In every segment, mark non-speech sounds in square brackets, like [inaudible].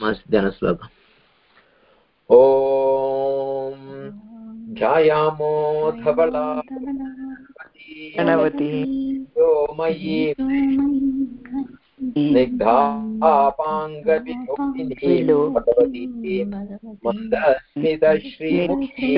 जनश्लोक ॐ ध्यायामो यो मयि स्निग्धापाङ्गविलोकिनी भगवती मन्दस्मितश्रीमुखी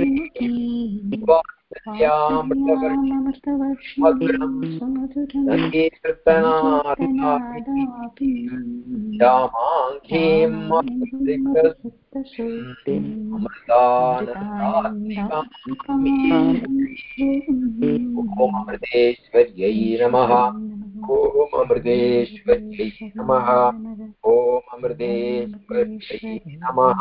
अमृतेश्वर्यै नमः ॐ अमृतेश्वर्यै नमः ॐ अमृतेश्वर्यै नमः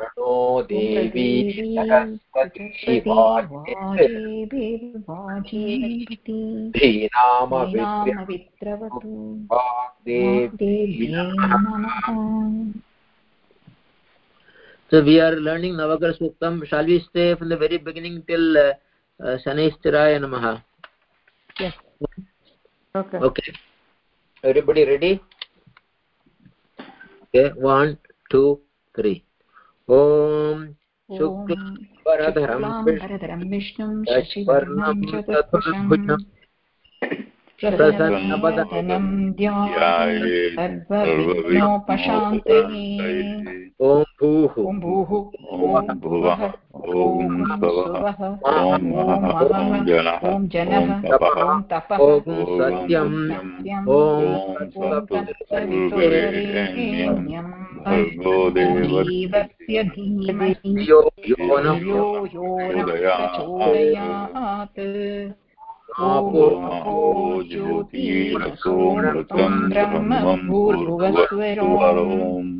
प्रणो देवी So we are learning Navagar Suktam. Shall we stay from the very beginning till uh, uh, Shanistiraya Namaha? Yes. Okay. Okay. Everybody ready? Okay. One, two, three. ॐ शुक्लवरधरं विष्णुं शशिवर्णं प्रसन्नवदनं सर्वविघ्नोपशान्तये ॐ भूः भूः भुवः ॐ भुवः ॐ जनः ॐ तपः ॐ सत्यम् ॐ ब्रह्म भूर्भुवस्वरोम्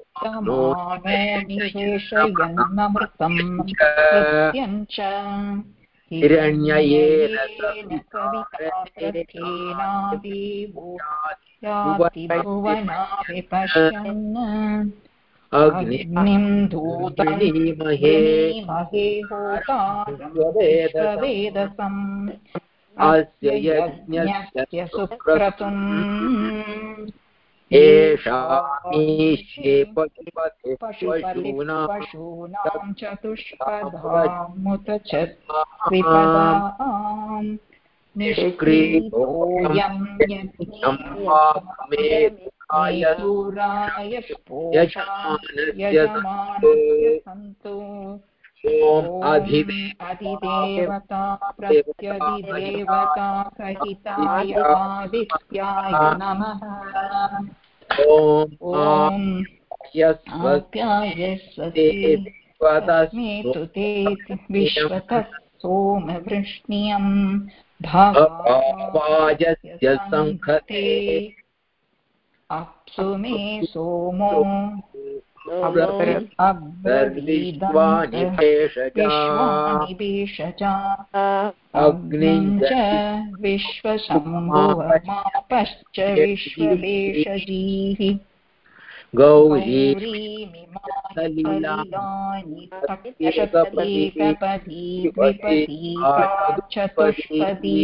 सत्यं च हिरण्ययेन कवितार्थेनादेवो याति भुवनाभिपश्यन् अग्निं धूतमहे महे होतावेदसम् अस्य यज्ञस्य सुक्रतुम् एषामीशे पशूनां चतुष्पदामुत च त्रिपदाम् निष्क्रीतोऽयं यज्ञाय यजमानस्य सन्तु। ॐ अधिदेवता प्रत्यधिदेवता सहिताय आदित्याय नमः। ॐ यस्वस्मेतु ते विश्वतः सोमवृष्ण्यम् भावाजस्य सङ्खते अप्सु मे सोमो विश्वानिभेषजा अग्निं च विश्वशम्भुवमापश्च विश्ववेषजीः गौरीमिमानि चतुष्पदी।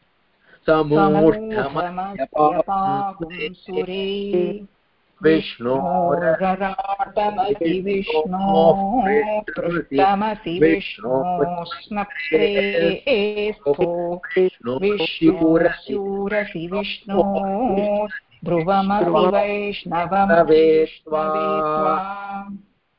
मसिरे विष्णोरराटमसि रमसि विष्णो लमसि विष्णो स्मरे विष्णुरसूरसि विष्णो ध्रुवमपि वैष्णवश्वा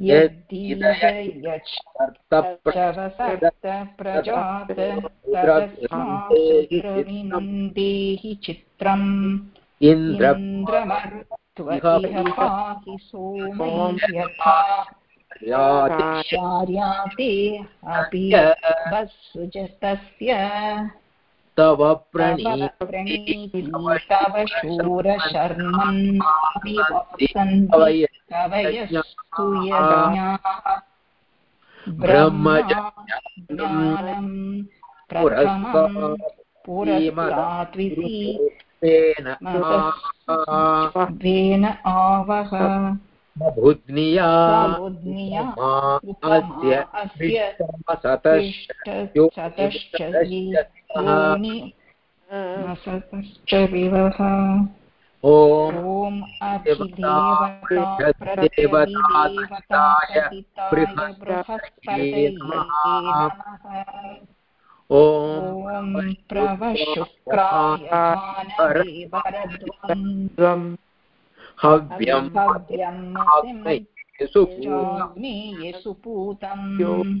यद्दीजयच्छवसक्त प्रजात तदस्माद्रविनन्देहि चित्रम् इन्द्र इन्द्रमर्त्व पाहि सोमै यथा अपि तव तव प्रणीति प्रणीति तव शूरशर्मन्नापि वसन्ति कवयस्तु यज्ञाः ब्रह्मज्ञानम् प्रथमम् पुरस्ताद्विधि आवह बुध्निया अस्य ॐ सहिताय बृहस्पतये ॐ प्रवशुक्राय हव्यं सुपूतम्।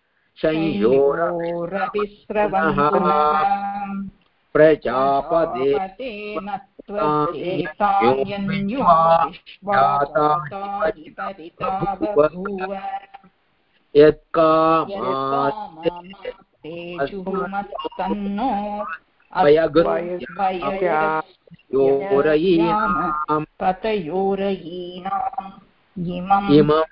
संयोरविस्रवन्तः प्रजापदे प्रजापतेन त्वचेतान्यो विश्वातानि परिता बभूव यत्कामास्ते तेजुमत्तन्नो योरयीनाम् पतयोरयीनाम् इमम्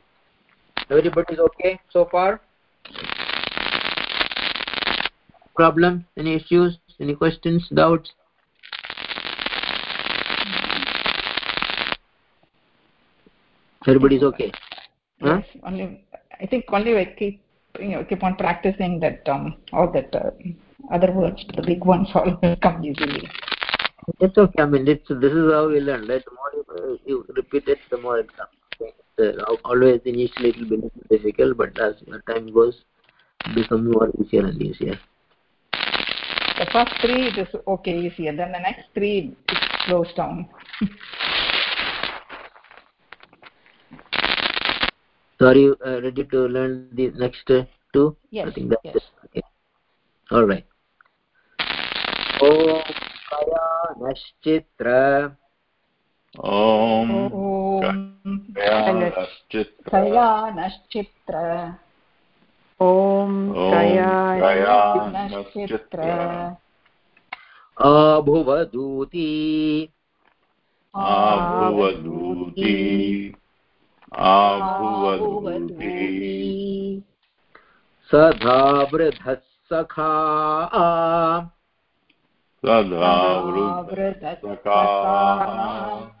Everybody is okay so far? Problem? Any issues? Any questions? Doubts? Everybody is okay? Huh? Yes, only I think only I keep you know keep on practicing that um all that uh, other words, the big ones [laughs] all come easily. It's okay. I mean, it's, this is how we learn. Right? The more you, you repeat it, the more it comes It's, uh, always initially it will be difficult, but as time goes, it becomes more easier and easier. The first three it is okay, easy, and then the next three it slows down. [laughs] So are you uh, ready to learn the next uh, two? Yes, I think that's yes. it. Okay. All right. ॐ कयानश्चित्र ॐ ॐ कयानश्चित्र ॐ कयानश्चित्र आभुवदूती। आभुवदूती। आभुवदूती। सधा वृधः सखा। सदा वृद्धसखा सदा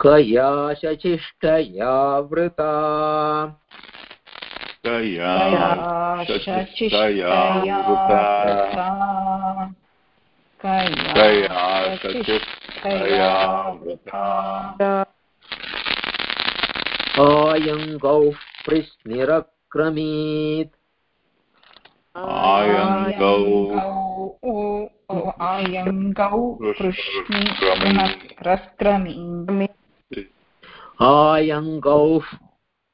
कया शचिष्टया वृता। कया कया शचिष्टया शचिष्टया वृता। वृता कया कया शचिष्टया वृता। आयङ्गौः पृश्निरक्रमीत् आयङ्गौ आयङ्गौ कृष्णि कृष्णि आयङ्गौः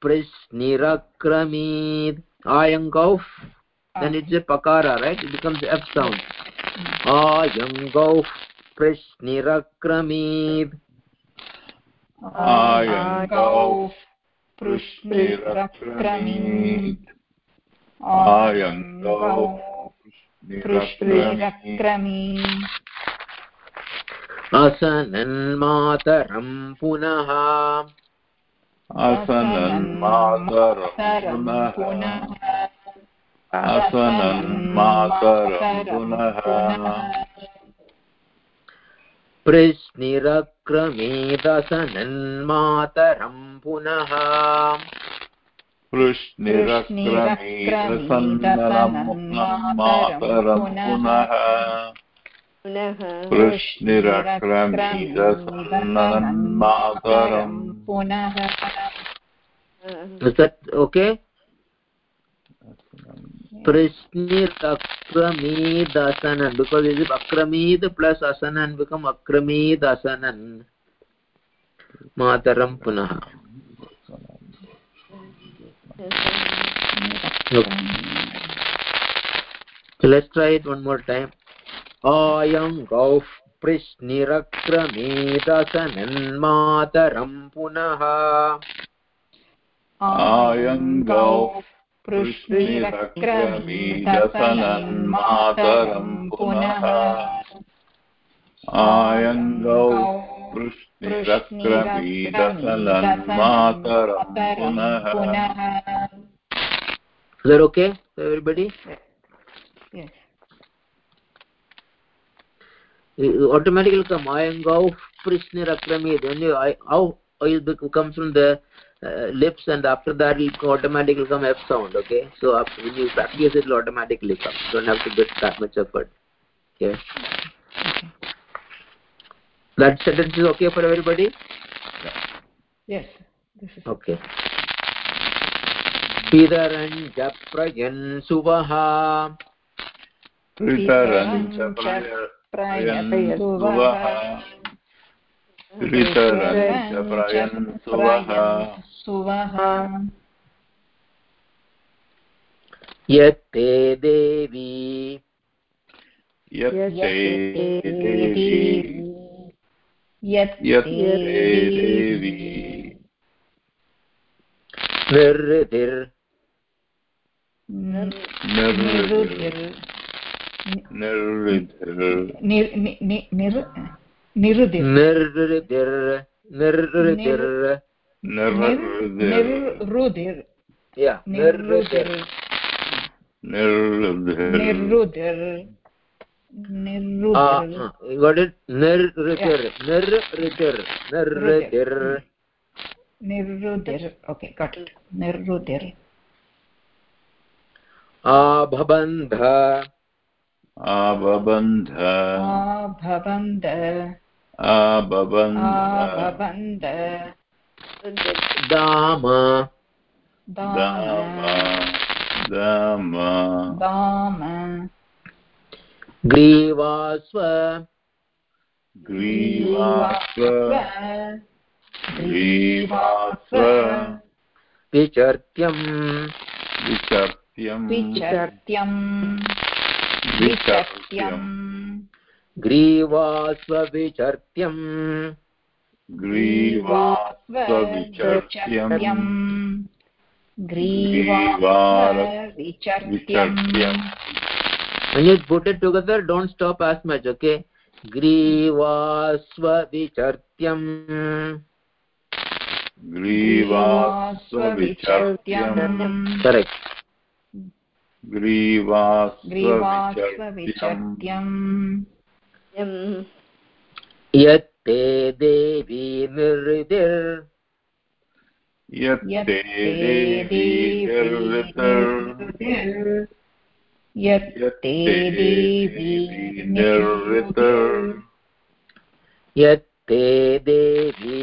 पृश्निरक्रमीत् आयङ्गौः then it's a pakara right it becomes f sound आयङ्गौः पृश्निरक्रमीत् आयङ्गौ कृष्णिरक्रमीत् आयङ्गौ आयङ्गौ कृष्णिरक्रमी असनन्मातरं पुनः। असनन्मातरं पुनः। असनन्मातरं पुनः। पृश्निरक्रमेदसनन्मातरं पुनः। कृष्णिरक्रमीदसन्नमातरं पुनः। कृष्णिरक्रमीदसन्नन्मातरं पुनः is Prishnirakramid asanan because it is akramid plus asanan become akramid asanan mataram punah okay. so let's try it one more time gauh prishnirakramed asanan mataram punah आयङ्गौ कृष्णिरक्रमीदसनन्मातरं पुनः आयङ्गौ वृष्टिरक्रमीदसलन्मातरं पुनः पुनः Is that okay everybody? yes automatically come Ayangau Prishnirakrami. Then you, I, how it bec- comes from the uh, lips and after that it will automatically come F sound. Okay, so after, when you practice it will automatically come. You don't have to get that much effort. Okay. That sentence is okay for everybody? yes this is Okay. पितरञ्च प्रयन्सुवः पितरञ्च प्रयन्सुवः पितरञ्च प्रयन्सुवः सुवः यत्ते देवी यत्ते देवी यत्ते देवी निर्दिर् आभबन्ध आबबन्ध। आभवन्द आबबन्ध। दाम। दाम। दाम। दाम। ग्रीवास्व। ग्रीवास्व। ग्रीवास्व। विचर्त्यम्। विचर्त्यं विचर्त्यम्। विचर्त्यम् ग्रीवास्व विचर्त्यं ग्रीवार विचर्त्यम् विचर्त्यं when you put it together don't stop as much okay? ग्रीवास्व विचर्त्यम् ग्रीवास्व विचर्त्यं correct. ग्रीवास्व ग्रीवास्व विचर्त्यं विचर्त्यम् यत्ते देवी निर्दिर् यत्ते देवी निर्वृतिर् यत्ते देवी निर्वृतिर् यत्ते देवी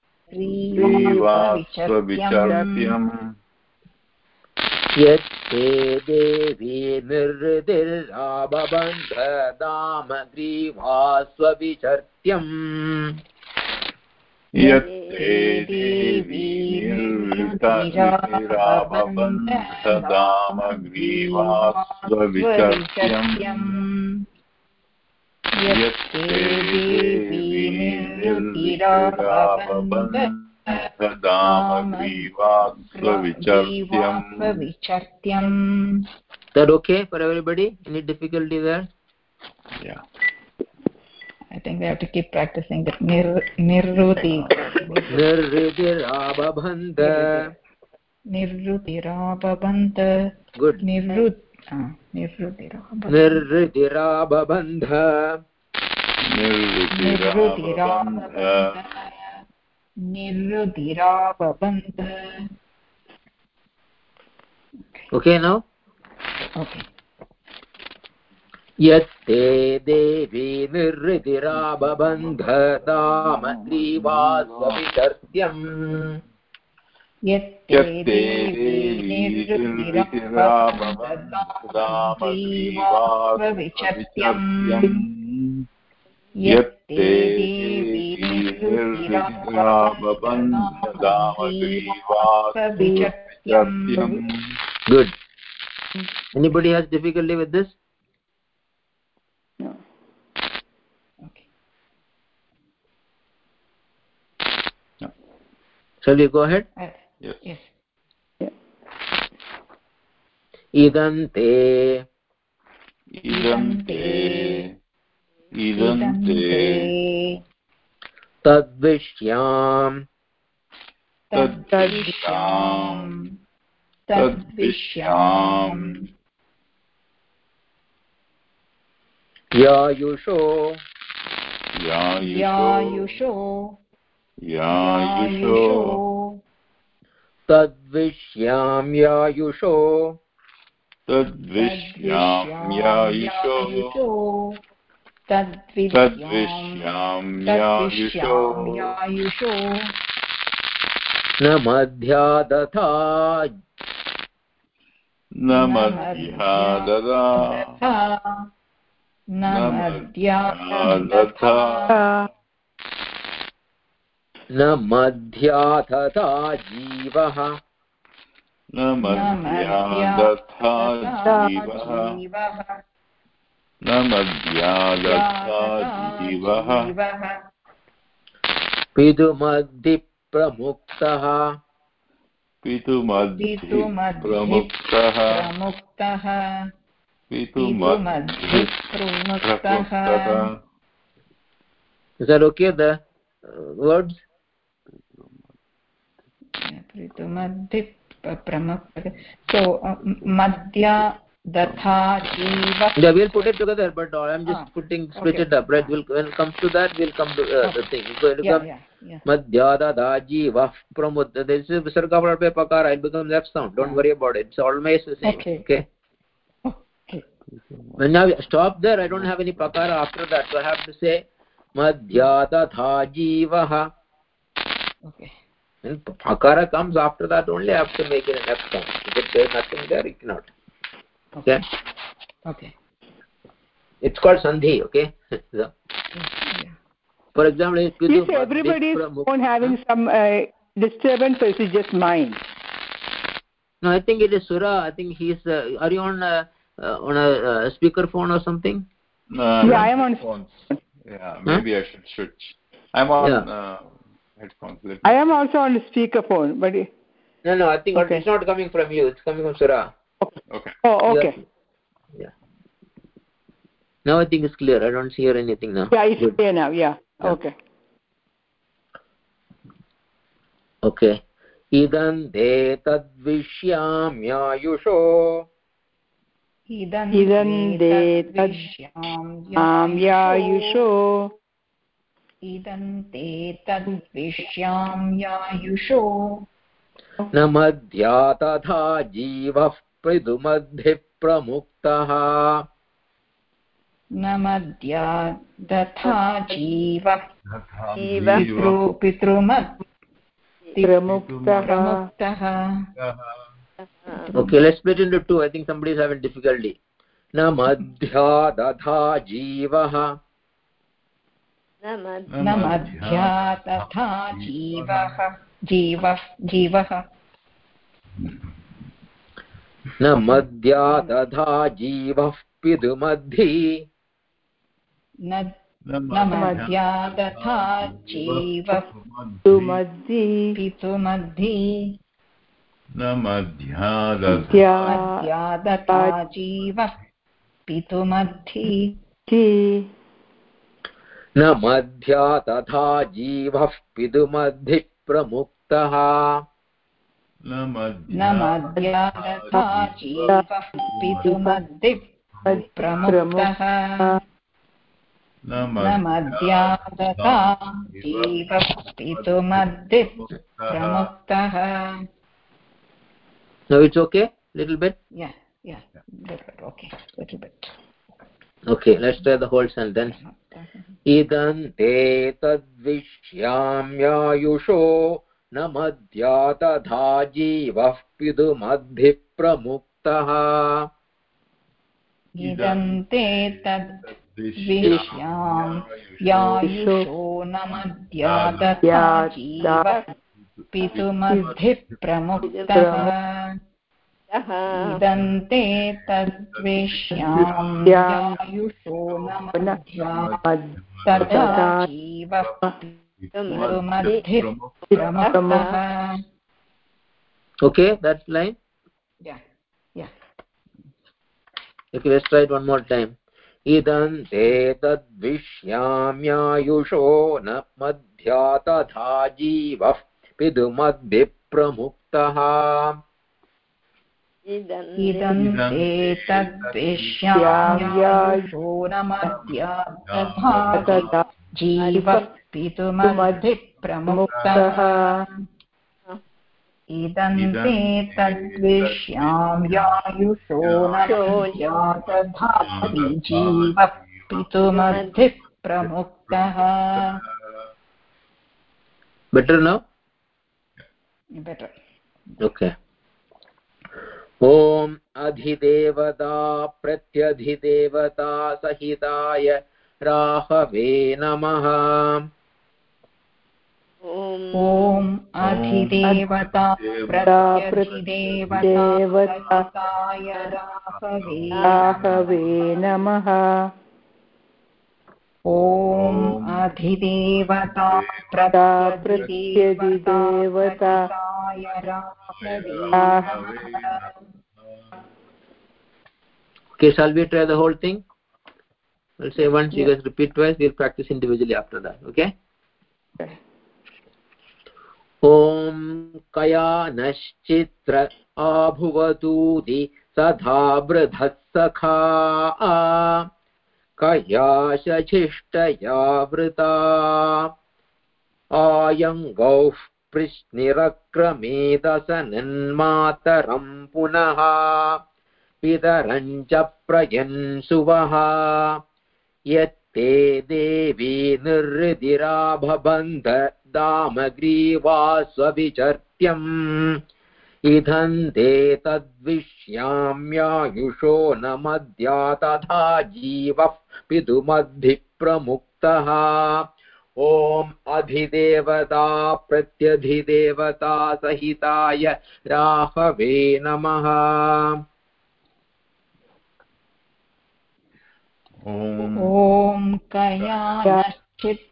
रामग्रीवास्वविचर्त्यम् यत्ते देवी निर्दिर्आबबन्ध दामग्रीवास्व विचर्त्यम् यत्ते देवी निर्वृताग्रीवास्वविचर्त्यम् यत्ते देवी विचर्त्यम् that okay for everybody any difficulty there Yeah. I think we have to keep practicing that nir nirruti निर्दिर्आबबन्ध nirrutirababant good nirrut ah, nirrutirababant nirrutirababant okay now? Okay. यत्ते देवी निर्दिराबबन्ध दामग्रीवास्व विचर्त्यम् यत्ते यत्ते good anybody has difficulty with this No. Okay. shall we go ahead Uh, Yes. yes. idam te इदं ते इदं ते tadvishyam तद्विश्याम् तद्विश्याम् yayusho. यायुषो यायुषो यायुषो tadvishyam yayusho. तद्विश्यां यायुषो तद्विश्यां तद्विश्यां यायुषो यायुषो न मध्या न मध्या ददा न मध्या न मध्या तथा जीवः न मध्या दथा जीवः न मध्या दथा जीवः पितुमद्धि प्रमुक्तः पितुमद्धि प्रमुक्तः प्रमुक्तः पितुमद्धि प्रमुक्तः प्रमुक्तः is that okay the uh, words? so uh, मध्या datha yeah we'll put it together but all i'm just ah, putting split okay. it up right we'll when it comes to that we'll come to uh, okay. the thing so it becomes madhyada da jiva pramud there is visarga for the pakara it becomes left sound don't worry about it it's always the same okay, okay? When I stop there, I don't have any pakara after that, so I have to say madhyada vah. Okay. And pakara comes after that only, I have to make it an F sound. If there's nothing there, you cannot okay okay it's called sandhi okay [laughs] so, yeah. for example if, you If do everybody is on having some uh, disturbance, or is it just mine? no i think it is sura i think he's uh, are you on uh, uh, on a uh, speaker phone or something No, Yeah, I am on- phones Yeah, maybe I should switch. I'm on Yeah. uh, headphones. Let I am also on the speakerphone, but no no i think Okay. it's not coming from you it's coming from sura Okay. oh, okay. yeah, yeah. now i think it's clear i don't hear anything now Yeah, it's Good. clear now. Yeah. Yeah. Okay. okay इदं ते तद्विष्याम्यायुषो इदं इदं ते आम् यायुषो इदं ते तद्विश्यां यायुषो न मध्या तथा जीवः पृथुमद्भिः प्रमुक्तः न मद्या तथा जीव जीवः पितृ पितृमत् प्रमुक्तः प्रमुक्तः okay let's split into two i think somebody is having difficulty न मध्या तथा जीवः न मध्या तथा जीवः जीवः जीवः न मध्या तथा जीवः पितुमद्धि न मध्या तथा जीवः सुमद्धि पितुमद्धि न मध्या तथा जीवः पितुमद्धि न मध्या तथा जीवः पितुमद्धिः प्रमुक्तः। प्रमुक्तः न न मध्या तथा जीवः पितुमद्धि प्रमुक्तः now it's okay little bit yeah yeah little bit okay little bit okay let's try the whole sentence इदं ते तद्विष्याम्यायुषो न मध्या तथा जीवः पितुमद्भिः प्रमुक्तः इदं ते तद् यायुषो न मद्या तथा जीव पितुमद्भिः प्रमुक्तः यायुषो न मद्या तथा जीव पितुमद्भिः प्रमुक्तः okay that's line. Yeah yeah. Okay let's try it one more time. इदन्ते तद्विश्याम्यायुषो न मध्या तथा जीवः पितुमद्भिप्रमुक्तः इदन्ते तद्विश्याम्यायुषो न मध्या तथा जीवः पितुमद्भिः प्रमुक्तः इदन्ते तद्विश्यां यायुषो न तथापि जीवः पितुमद्भिः प्रमुक्तः better now? Better. Okay. ॐ अधिदेवता प्रत्यधिदेवता सहिताय राहवे नमः। ॐ अधिदेवता प्रत्यधिदेवताय राहवे राहवे नमः ॐ अधिदेवता प्रत्यधिदेवताय राहवे okay shall we try the whole thing we'll say once you guys repeat twice we'll practice individually after that okay ॐ कया नश्चित्र आभूवदूदि स धृधत्सखा कयाशचिष्टयावृता आयङ्गौः पृश्निरक्रमेदसनन्मातरम् पुनः। पितरम् च प्रयन्सुवः यत्ते देवी निर्दिराभबन्ध दामग्रीवा स्वविचर्त्यम् इधन्ते तद्विश्याम्यायुषो न मद्या तथा जीवः पितुमद्भिः प्रमुक्तः ॐ अधिदेवता प्रत्यधिदेवता सहिताय राहवे नमः। ॐ कया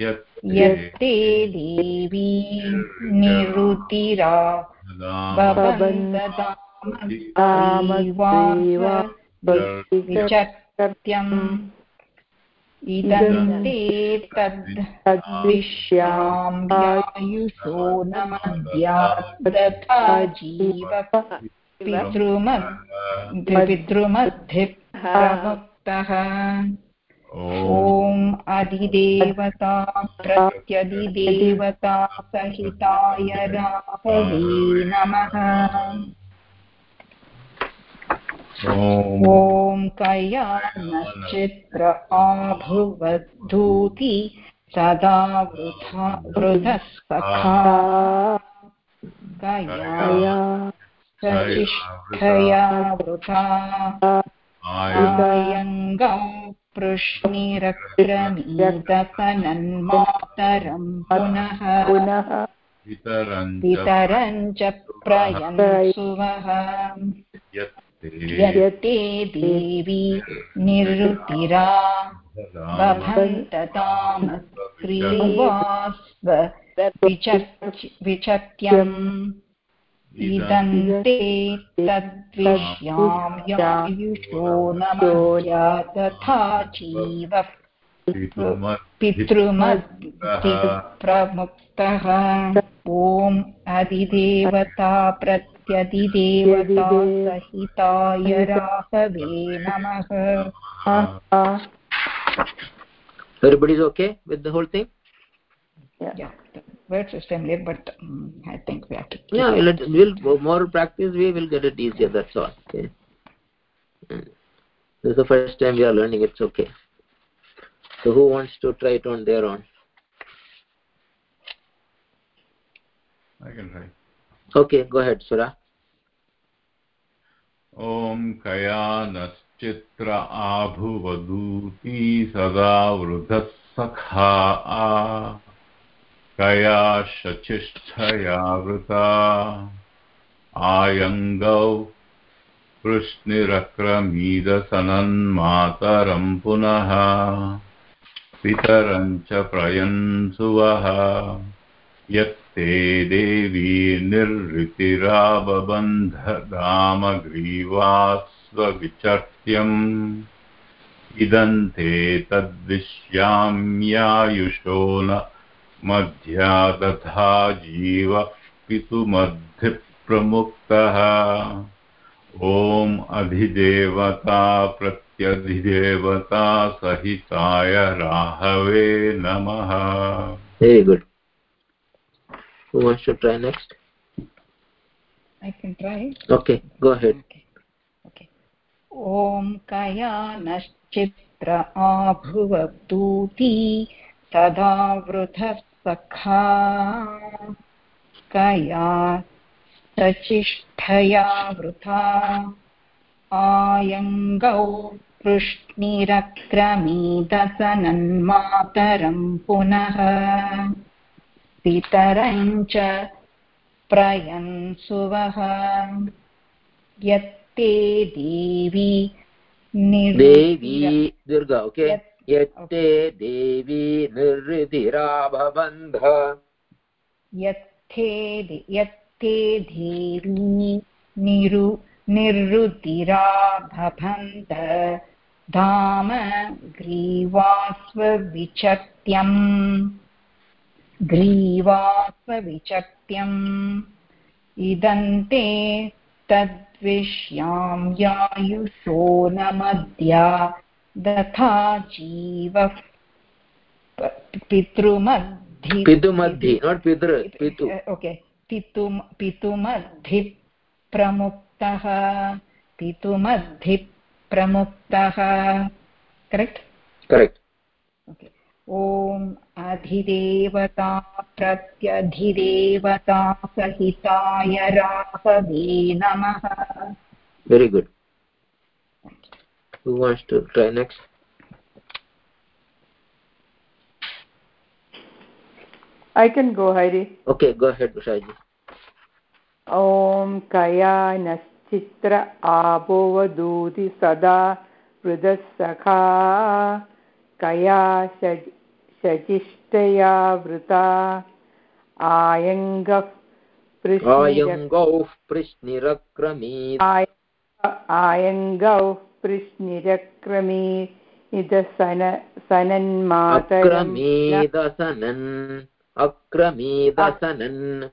यत्ते देवी निरुतिरा विचत्यम् इदन्ते तद्विश्यां यायुषो न मद्या तथा जीव पितृमद् पितृमद्भिः प्रमुक्तः ॐ अधिदेवता प्रत्यधिदेवता सहिताय राहवे नमः। ॐ कया नश्चित्र आभुवद्धूति सदा वृथा वृधः सखा कया सचिष्ठया वृथा। आयङ्गौ पृश्निरक्रमीदसनन्मातरं पुनः पुनः पितरं च प्रयन्सुवः यते देवी निरुतिरा बभन्ततामस्त्रीवास्व विचत्यम् इदन्ते तद्विश्यां यायुषो नमस्या तथा जीवः पितृमद्प्रमुक्तः ॐ अधिदेवता प्रत्यधिदेवता सहिताय राहवे नमः। Everybody is okay with the whole thing? Yeah, yeah. words is familiar but um, i think we have to yeah let, we'll more practice we will get it easier that's all okay mm. this is the first time we are learning it's okay so who wants to try it on their own i can try okay go ahead sura ॐ कयानश्चित्र आभुवदूती सदा वृधः सखा कया शचिष्ठया वृता आयङ्गौ कृष्णिरक्रमीदसनन्मातरम् पुनः। पितरम् च प्रयन्सुवः। यत्ते देवी निर्वृतिराबबन्धदामग्रीवास्वविचर्त्यम् इदन्ते तद्विश्याम्यायुषो न मध्या दधा जीवः पितुमद्धिप्रमुक्तः ॐ अधिदेवता प्रत्यधिदेवता सहिताय राहवे नमः। Very good. Who wants to try next? I can try. Okay go ahead. Okay. Okay. ॐ कयानश्चित्र आभुवतूती तदा वृथः सखा कया सचिष्ठया वृथा आयङ्गौ कृष्णिरक्रमीदसनन्मातरम् पुनः पितरम् च प्रयन्सुवः यत्ते देवी देवी दुर्गा ओके okay यत्ते देवी निर्हृतिराभबन्ध यत्थे यत्ते देवी निरु निर्रुतिराभभन्त धाम ग्रीवास्वविचत्यम् ग्रीवास्वविचत्यम् इदन्ते तद्विश्यां यायुषो न मद्या। दथा जीवः पितृमद्धि पितुमद्धि not पितृ पितु. ओके पितु पितुमद्धि प्रमुक्तः। पितुमद्धि प्रमुक्तः. करेक्ट् ओके ॐ अधिदेवता प्रत्यधिदेवता सहिताय राहवे नमः। Very good. who wants to try next I can go, Hari. okay go ahead ushaji ॐ कया नश्चित्र आबोवदूति सदा हृदः सखा कया शज शचिष्टया वृता आयङ्गः पृश्निर- आयङ्गौः पृश्निरक्रमीत् आयङ्गौ पृश्निरक्रमी इदसन सनन्मातरम्। अक्रमीदसनन्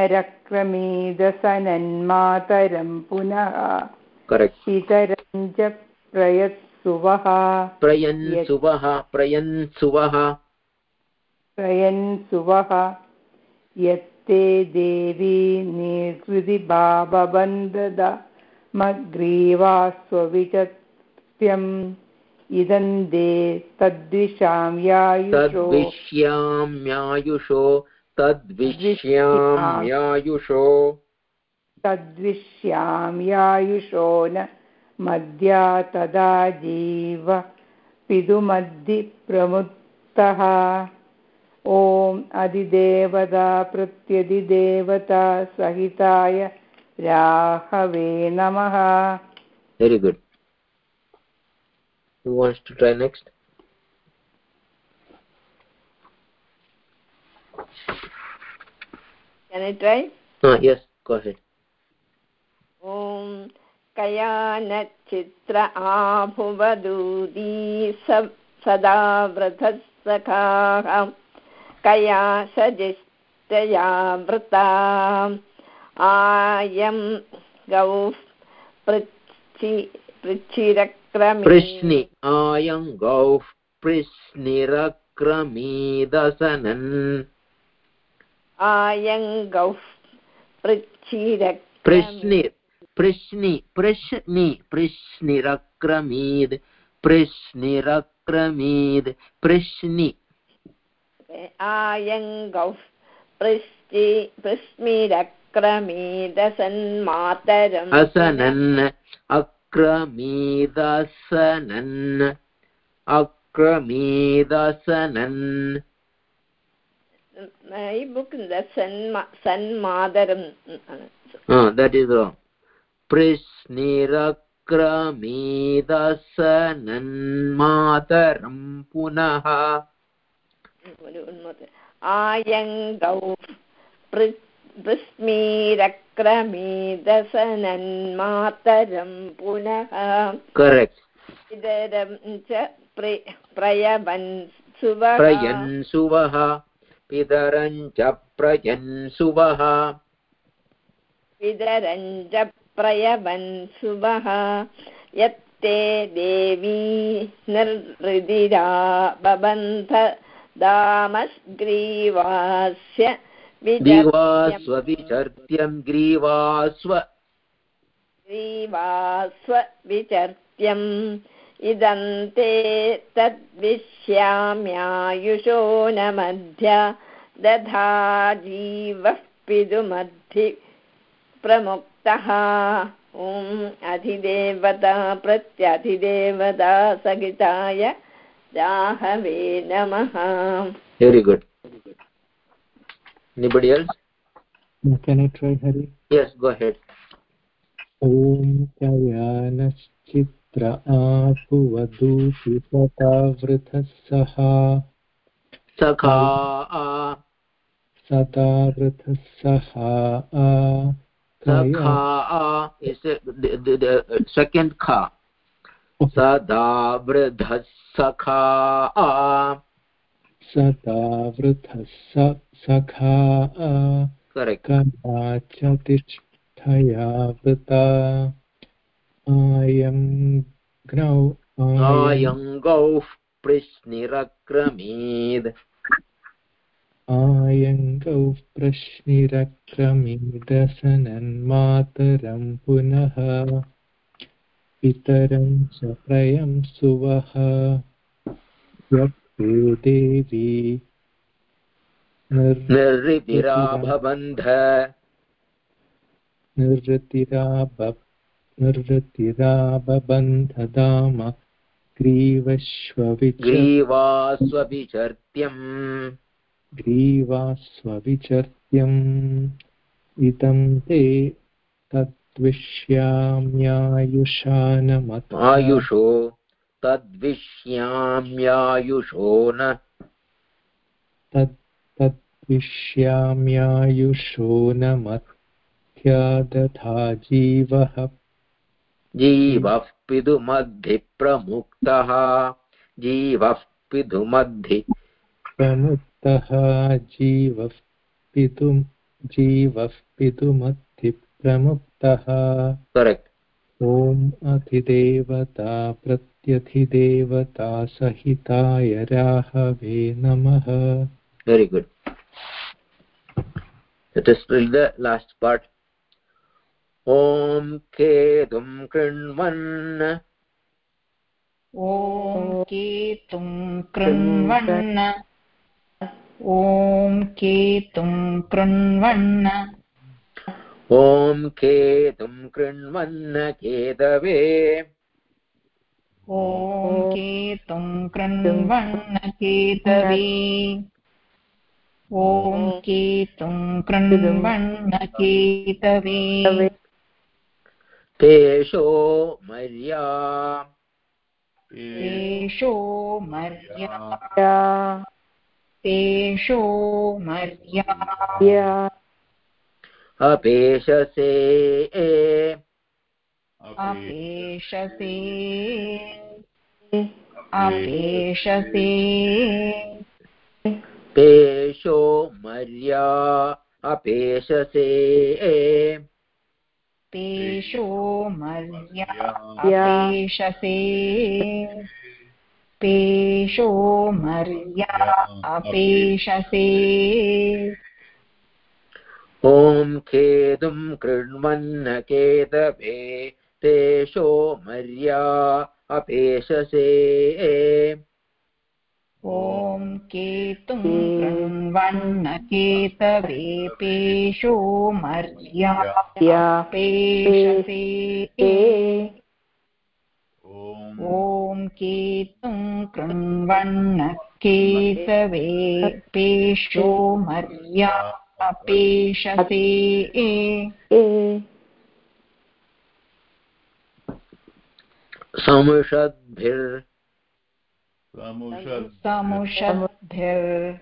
रक्रमीदसनन्मातरं पुनः। Correct. पितरं च प्रयत्सुवः प्रयन्सुवः प्रयन्सुवः। प्रयन्सुवः। यत्ते देवी निर्हृदि भावबन्धद मग्रीवास्वविचत्यम्। इदन्ते तद्विषां यायुषो तद्विश्याम्यायुषो तद्विश्याम्यायुषो। न मद्या तदा जीव पितुमद्धि प्रमुक्तः ॐ अधिदेवता प्रत्यधिदेवता सहिताय राहवे नमः very good who wants to try next Can I try? ah yes go ahead ॐ कयानचित्र आभुवदूदी सदा व्रतः सखाः कया सजिष्टया वृता आयं गौः पृच्छि पृच्छिरक्रमी पृश्नि आयङ्गौः पृश्निरक्रमीद पृश्निरक्रमीदसनन् आयङ्गौः पृच्छिरक् पृश्नि पृश्नि पृश्नि पृश्निरक्रमीद् पृश्निरक्रमीद् पृश्नि आयङ्गौः पृश्चि पृश्मिरक्रमीदसन्मातरम् असनन् अक्रमीदसनन् अक्रमीदसनन्। my book the sun sun madaram uh, that is wrong. पृश्निरक्रमीदसनन्मातरं पुनः। आयङ्गौ पृस्मीरक्रमीदसनन्मातरं पुनः। इदरं च प्रयवन् सुवः। प्रयन्सुवः पितरं च प्रयन्सुवः पितरञ्च प्रयवन् सुवः। यत्ते देवी निर्हृदिरा बबन्ध दामस्ग्रीवास्य ग्रीवास्वविचर्त्यं ग्रीवास्व। ग्रीवास्वविचर्त्यम् इदं ते तद्विश्याम्यायुषो न मध्य दधा जीवः पितुमद्धि प्रमुक्तः। ॐ अधिदेवता प्रत्यधिदेवता सहिताय राहवे नमः। Very good. Anybody else Can I try, Hari? yes go ahead ॐ कयानश्चित्र आपुवधूपिपतावृतः सः सखा सतावृतः सः सखा is the, the, the second kha सदा वृद्धः सखा सतावृतः सखा कदाचतिष्ठया वृता। आयं ग्नौ पृश्निरक्रमीद् आयङ्गौ प्रश्निरक्रमीदसनन्मातरं पुनः। पितरं च प्रयं सुवः। यत्ते देवी निर्- निर्ऋतिराभबन्ध निर्वृतिराब निर्वृतिराबबन्धदाम ग्रीवास्वविचर्त्यम्। ग्रीवास्वविचर्त्यम्। इदं ते तद्विश्याम्यायुषानमत्। आयुषो तद्विश्याम्यायुषो न। तत् तद्विश्याम्यायुषो न मथ्या दधा जीवः जीवः पितुमद्धि प्रमुक्तः जीवः पितुमद्धि प्रमुक्तः जीवः पितुं जीवः पितुमद्धि प्रमुक्तः करेक्ट् ॐ अधिदेवता प्रत्यधिदेवता सहिताय राहवे नमः। Very good. Let us read the last part. ॐ केतुं कृण्वन्। ॐ केतुं कृण्वन्। ॐ केतुं कृण्वन्। ॐ केतुं कृण्वन् केतवे। ॐ केतुं कृण्वन् केतवे ॐ केतुं कृण्वन् केतवे पेशो मर्या। तेषो मर्या। तेषो मर्या। अपेशसे अपेशसे अपेशसे पेशो मर्या अपेशसे पेशो मर्या अपेशसे पेशो मर्या अपेशसे ॐ खेदुं कृण्वन्न केतवे तेषो मर्या अपेशसे। ॐ केतुं कृण्वन्न केतवे पेशो मर्या पेशसे ॐ केतुं कृण्वन्न केतवे पेशो मर्या अपेशसे। समुषद्भिर्। समुषद्भिर्।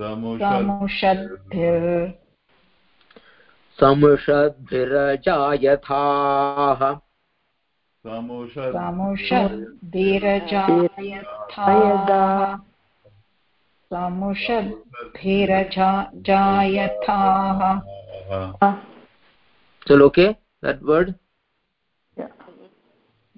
समुषद्भिर्। समुषद्भिरजायथाः। समुषद्भिरजायथाः। समुषद्भिरजायथाः Still okay? That word?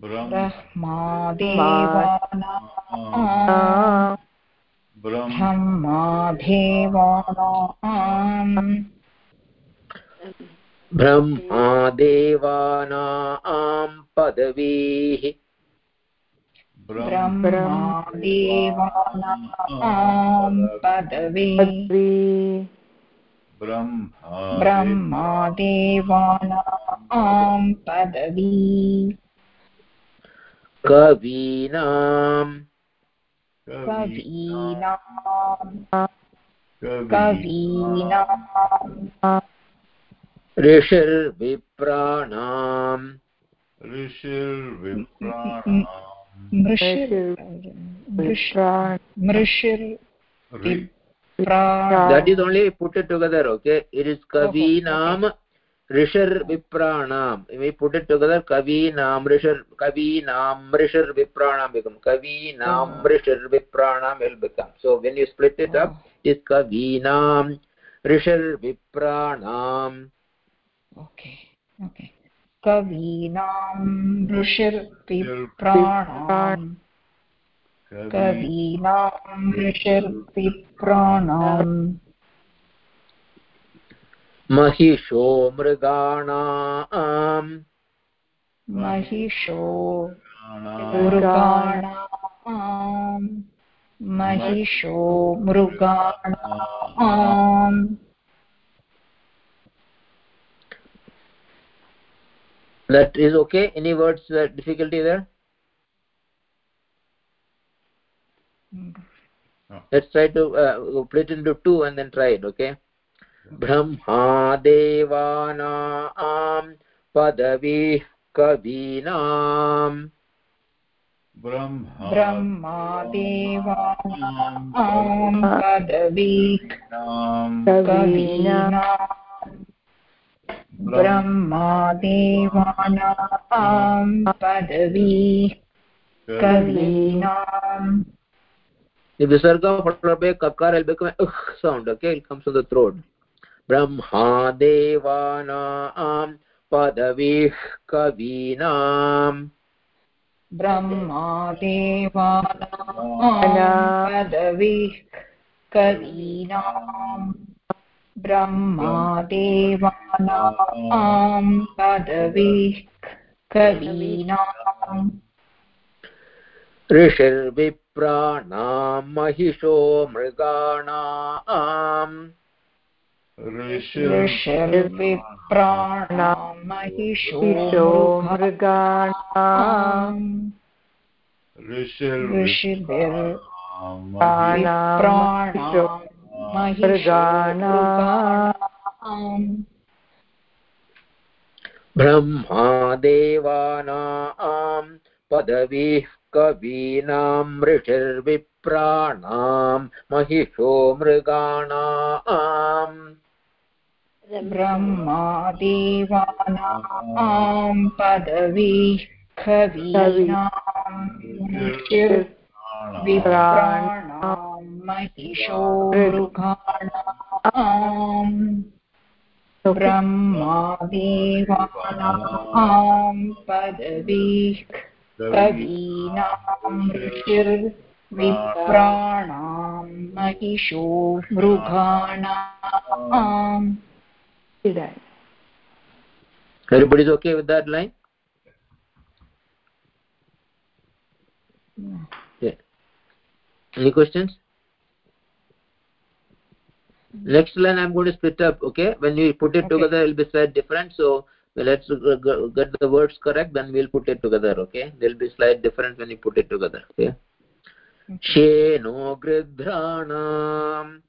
ब्रह्मादेवानाम् ब्रह्मादेवानाम् ब्रह्मादेवानाम् पदवीः ब्रह्मादेवानाम् पदवी। ब्रह्मादेवानाम् पदवी। कवीनाम् कवीनाम् कवीनाम् ऋषिर्विप्राणाम् मृषिर् that is only put it together okay it is kavinam rishir vipranam we put it together rishir kavinam rishir vipranam become rishir vipranam will become so when you split it up is okay okay कवीनां ऋषिर्विप्राणाम् कवीनां ऋषिर्विप्राणाम् महिषो मृगाणाम् महिषो मृगाणाम् महिषो मृगाणाम् that is okay any words uh, difficulty there let's try to uh, split into two and then try it okay ब्रह्मादेवानाम् पदवीः कवीनाम् ब्रह्मादेवानाम् पदवीः कवीनाम् ಇದು ಸರ್ಗ ಪಡಬೇಕು ಕಕ್ಕಾರ ಹೇಳ್ಬೇಕು ಸೌಂಡ್ ಓಕೆ ಇಲ್ comes the throat brahma devanam padavih kavinam ब्रह्मादेवानां पदवी कवीनाम् ब्रह्मादेवानां पदवी कवीनाम् ऋषिर्विप्राणां महिषो मृगाणाम् ऋषिर्विप्राणां महिषो मृगाणाम् ऋषिर्विप्राणां महिषो ब्रह्मादेवानां पदवीः कवीनां ऋषिर्विप्राणाम् महिषो मृगाणाम् ब्रह्मादेवानां पदवी कवीनां विप्राणां मृगाणाम् ब्रह्मादेवानां पदवी कवीनां ऋषिर्विप्राणां महिषो मृगाणाम् everybody's okay with that line yeah any questions next line i'm going to split up okay when you put it Okay. together it will be slightly different so well, let's uh, g- get the words correct then we'll put it together okay they'll be slightly different when you put it together okay शेनो गृध्राणाम् YONO रुद्राणां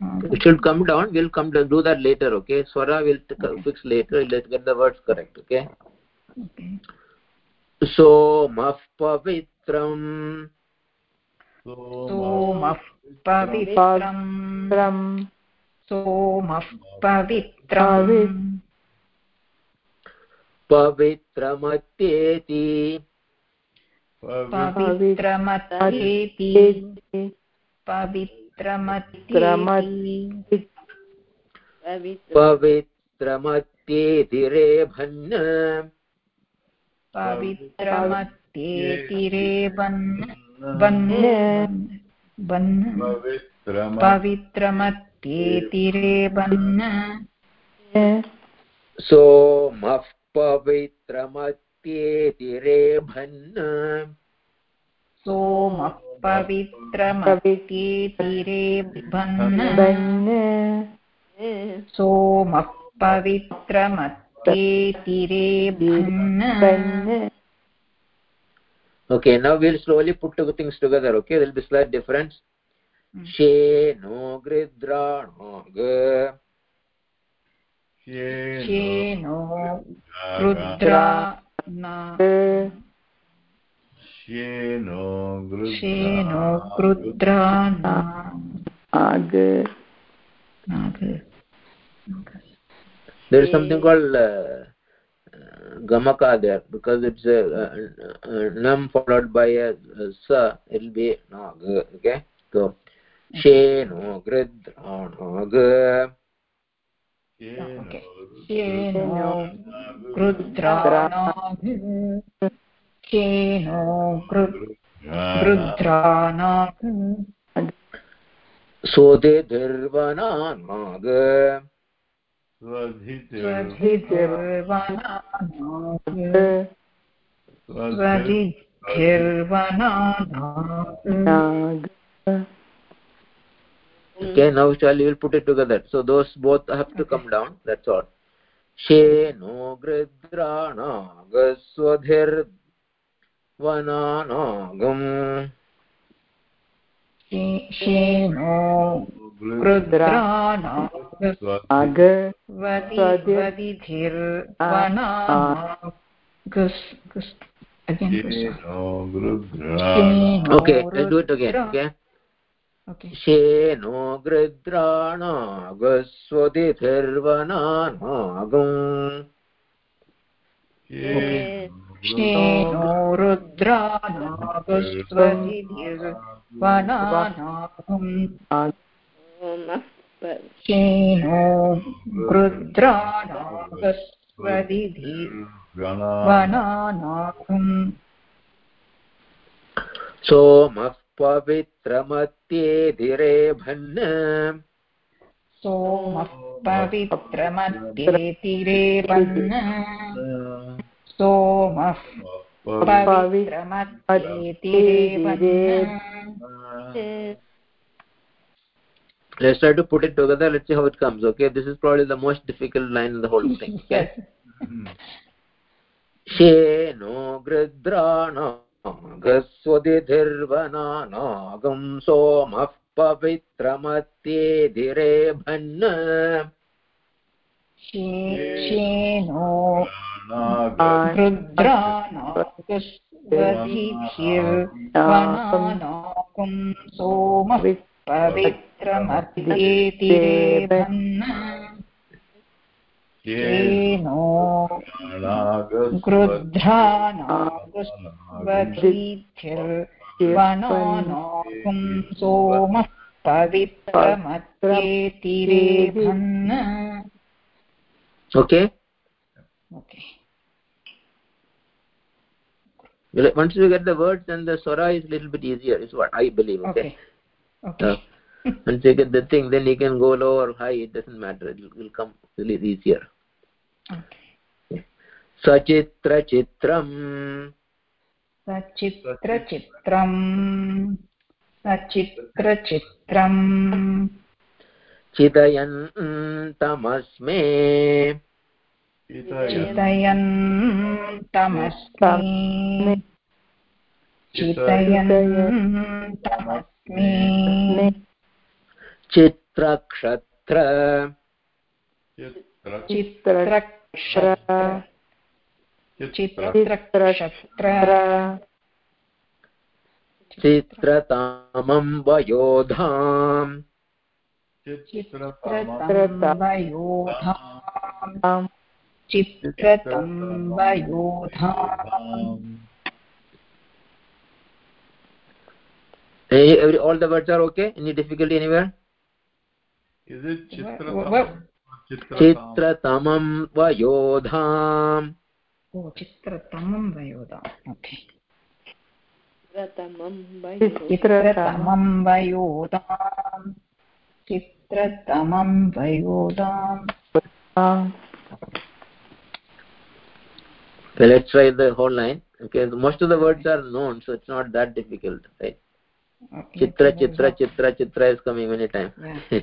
it should come down we'll come to do that later okay swara will t- fix later let's get the words correct okay Okay. सोमः पवित्रम् सोमः पवित्रम् सोमः पवित्रम् पवित्रमत्येति पवित्रमत्येति पवित्रमत्येति पवित्रमत्येतिरेभन् पवित्रमत्येतिरे बन् बन्। बन् पवित्रमत्येतिरे बन् सोमः पवित्रमत्येतिरेभन् सोमः पवित्रमत्येतिरे बन् सोमः okay now we'll slowly put two things together okay there'll be slight difference Hmm. शेनो गृद्राणाग शेनो रुद्रा शेनो शेनो रुद्रा नाग there is something called uh, uh, gamaka there because it's a uh, uh, nam followed by a, a sa it'll be nag okay so sheno gridranag Okay. शेनो रुद्रा स्वधिर्वनानाग okay now shall we will put it together so those both have to come down that's all sheno gridranag swadhir vananagam शेनो रुद्रानाग वधिर्वधिर्वनानाग again okay let's do it again okay okay शेनो गृद्राणागस्वदितिर्वनानागम् शेनो रुद्रानागस्वधिर्वनानागम् शेनो रुद्रानागस्वधिर्वनानागम् सोमः पवित्रमत्येधिरेभन् सोमः पवित्रमध्येतिरे वन् सोमः पवित्रमत्येतिरेवन् let's try to put it together let's see how it comes okay this is probably the most difficult line in the whole thing okay शेनो गृद्राणागस्वदिधिर्वनानागं सोमः पवित्रमत्येधिरे भन् शेनो रुद्रानागस्वधिभिर्वनानाकुं सोमः पवित्रमत्येतिरेभन् YONO गृध्रानागस्वधिभिर्वनानाकुं सोमः Well, once you get the words then the swara is a little bit easier is what i believe okay, okay okay Uh, [laughs] once you get the thing then you can go low or high it doesn't matter it will, will come really easier okay सचित्रचित्रम् सचित्रचित्रम् सचित्रचित्रम् चितयन् तमस्मे चितयन् तमस्मि। चितयन् तमस्मि। चित्रक्षत्र। चित्रक्षत्र। चित्रक्षत्र। चित्रतामं वयोधाम् चित्रतम्बयोधाम् चित्रतम्बयोधाम् Any- every- all the words are okay any difficulty anywhere Is it Well- Chitratam? चित्रतमं वयोधाम् ओ चित्रतमं वयोधाम् ओके प्रथमं चित्रतमं वयोधाम् चित्रतमं वयोधाम् okay let's try the whole line okay most of the words are known so it's not that difficult right Okay, chitra chitra chitra chitra is coming many times Yeah.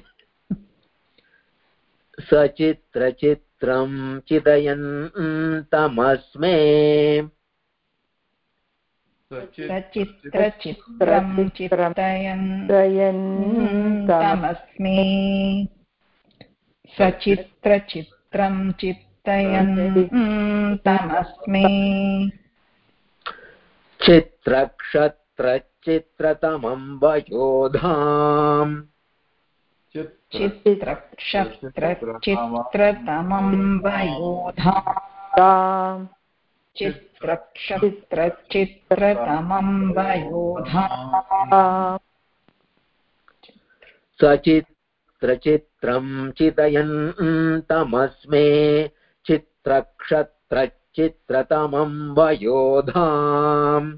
सचित्रचित्रं चिदयन् तमस्मे सचित्रचित्रं चित्रयन् तमस्मि सचित्रचित्रं तमस्मि चित्रक्षत्रचित्रतमं वयोधाम्। चित्रक्षत्रचित्रतमं वयोधाम्। चित्रक्षत्रचित्रतमं वयोधाम्। सचित्रचित्रं चिदयन् तमस्मे चित्रक्षत्रचित्रतमं वयोधाम्।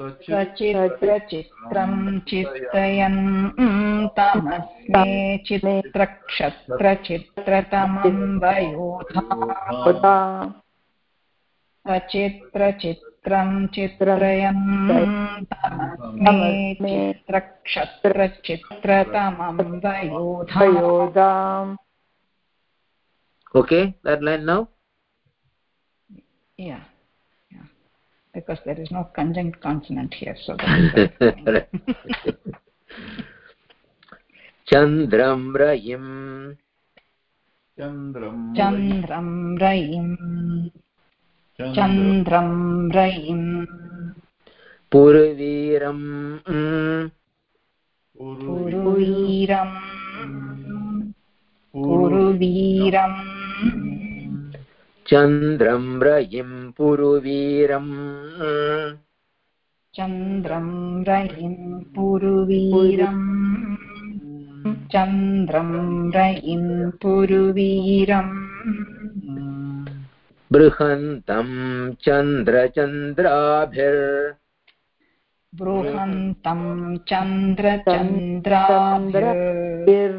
सचित्रचित्रं चित्तयन् तमस्मे चित्रक्षत्रचित्रतमं वयोधाम्। सचित्रचित्रं चित्रयन् तमस्मे चित्रक्षत्रचित्रतमं वयोधाम्। okay that line now Yeah. Yeah. Because there is no conjunct consonant here, so that is why. चन्द्रं रयिं Chandram. चन्द्रं रयिं चन्द्रं रयिं पुरवीरं पुरुवीरं पुरुवीरं चन्द्रं रयिं पुरुवीरम् चन्द्रं रयिं पुरुवीरं चन्द्रं रयिं पुरुवीरम् बृहन्तं चन्द्रचन्द्राभिर्। बृहन्तं चन्द्रचन्द्राभिर्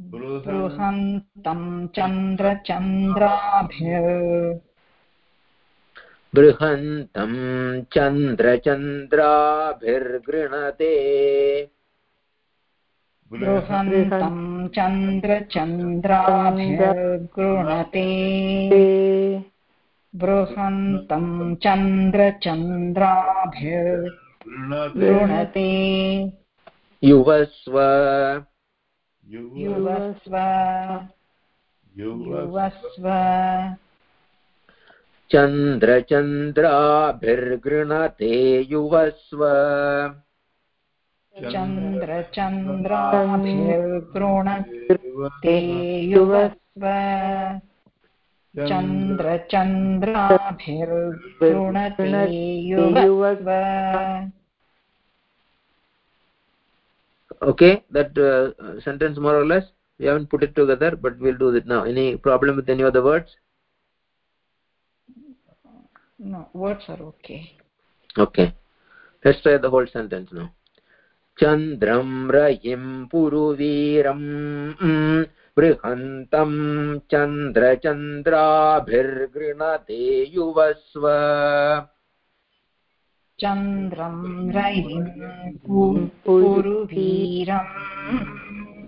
बृहन्तं चन्द्रचन्द्राभिर् बृहन्तं चन्द्रचन्द्राभिर्गृणते। बृहन्तं चन्द्रचन्द्राभिर्गृणते। बृहन्तं चन्द्रचन्द्राभिर्गृणते। युवस्व युवस्व। युवस्व। चन्द्रचन्द्राभिर्गृणते युवस्व। चन्द्रचन्द्राभिर्गृणते युवस्व। चन्द्रचन्द्राभिर्गृणते युवस्व। okay that uh, sentence more or less we haven't put it together but we'll do it now any problem with any of the words no words are okay okay let's try the whole sentence now चन्द्रं रयिं पुरुवीरम् बृहन्तं चन्द्रचन्द्राभिर्गृणते युवस्व चन्द्रं रयिं पुरुवीरम्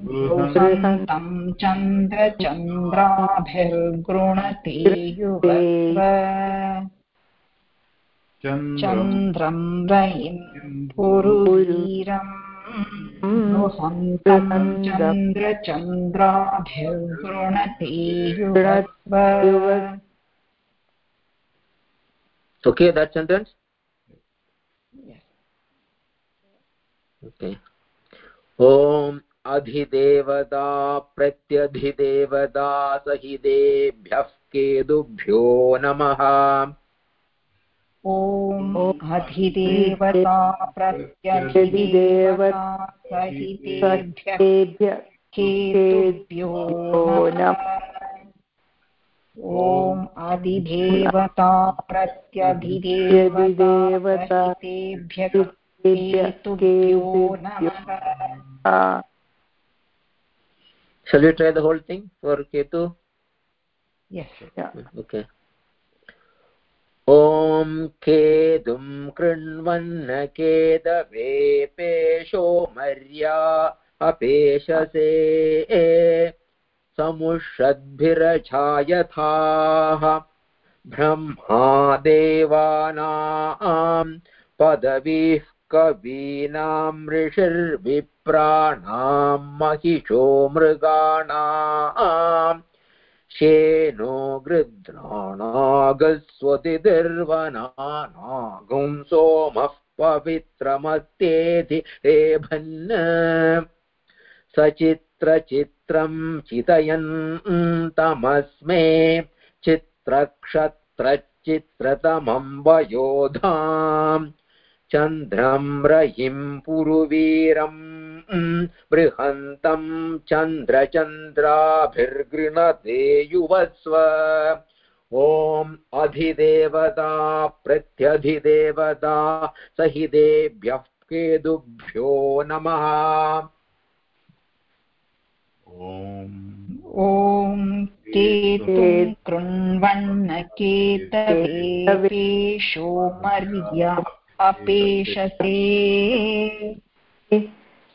बृहन्तं चन्द्रचन्द्राभिर्गृणते युवस्व चन्द्रं रयिं पुरुवीरम् बृहन्तं चन्द्रचन्द्राभिर्गृणते युवस्व okay that sentence okay ॐ अधिदेवता प्रत्यधिदेवता सहिदेभ्यः केतुभ्यो नमः। ॐ अधिदेवता प्रत्यधिदेवता सहितेभ्यः केतुभ्यो नमः। ॐ अधिदेवता प्रत्यधिदेवता सहितेभ्यः shall we try the whole thing for ketu yes okay. ॐ केतुं कृण्वन्न केतवेपेशो मर्या अपेशसे। समुषद्भिरछायथाः। ब्रह्मा देवानां पदवीः कवीनां ऋषिर्विप्राणां महिषो मृगाणाम् शेनो गृध्राणागस्वतिर्वनानागुं सोमः पवित्रमस्तेधि रेभन् सचित्रचित्रं चितयन् तमस्मे चित्रक्षत्रचित्रतमं वयोधाम् चन्द्रं रयिं पुरुवीरम् बृहन्तं चन्द्रचन्द्राभिर्गृणते युवस्व। ॐ अधिदेवता प्रत्यधिदेवता सहितेभ्यः केतुभ्यो नमः। ॐ केतुं कृण्वन्न केतवेपेशो मर्या अपेशसे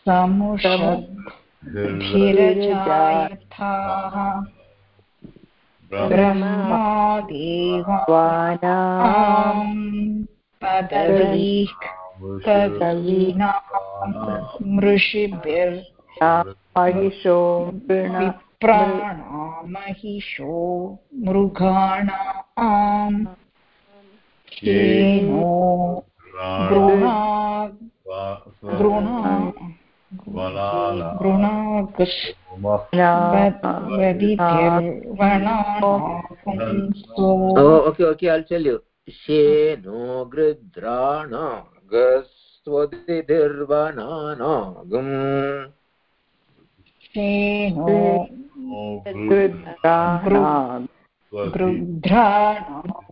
समुषद्भिरजायथाः ब्रह्मा देवानां पदवीः कवीनां ऋषिभिर्महिषो विप्राणामहिषो मृगाणाम् ओके गृणागस्वदिभिर्वणानापुंसो oh i'll tell you. शेनो गृध्राणागस्वदिर्वनानागम् शेनो गृध्राणाकुस्वति